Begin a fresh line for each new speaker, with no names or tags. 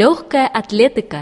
Легкая атлетика